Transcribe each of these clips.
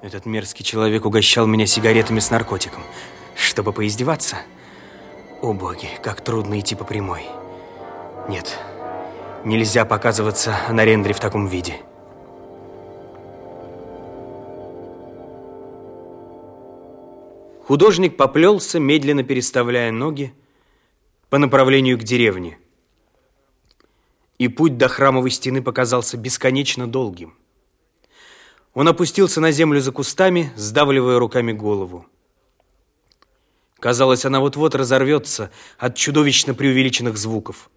Этот мерзкий человек угощал меня сигаретами с наркотиком, чтобы поиздеваться. О боги, как трудно идти по прямой. Нет, нельзя показываться на рендере в таком виде. Художник поплелся, медленно переставляя ноги, по направлению к деревне. И путь до храмовой стены показался бесконечно долгим. Он опустился на землю за кустами, сдавливая руками голову. Казалось, она вот-вот разорвется от чудовищно преувеличенных звуков.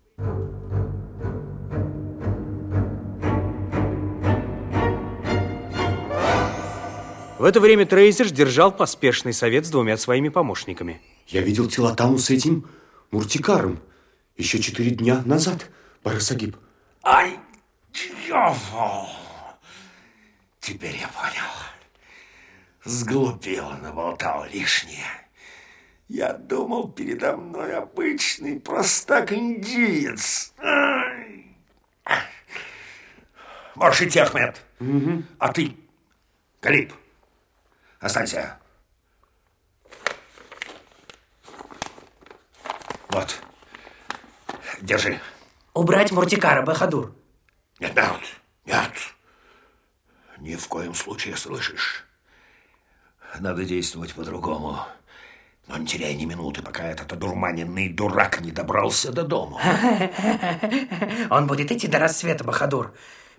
В это время Трейзер держал поспешный совет с двумя своими помощниками. Я видел Тилатаму с этим Муртикаром еще четыре дня назад, Барасагиб. Ай, дьявол! Теперь я понял. Сглупил, наболтал лишнее. Я думал, передо мной обычный простак-индиец. Можешь идти, Ахмед. Угу. А ты, Калиб, Останься. Вот. Держи. Убрать Муртикара, Бахадур. Нет, нет, нет. Ни в коем случае, слышишь? Надо действовать по-другому. Но не теряй ни минуты, пока этот одурманенный дурак не добрался до дома. Он будет идти до рассвета, Бахадур.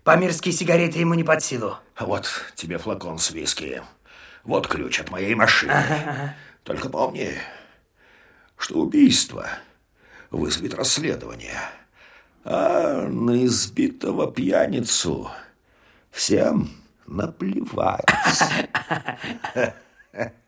Памирские сигареты ему не под силу. Вот тебе флакон с виски. Вот ключ от моей машины. Ага. Только помни, что убийство вызовет расследование. А на избитого пьяницу всем наплевать.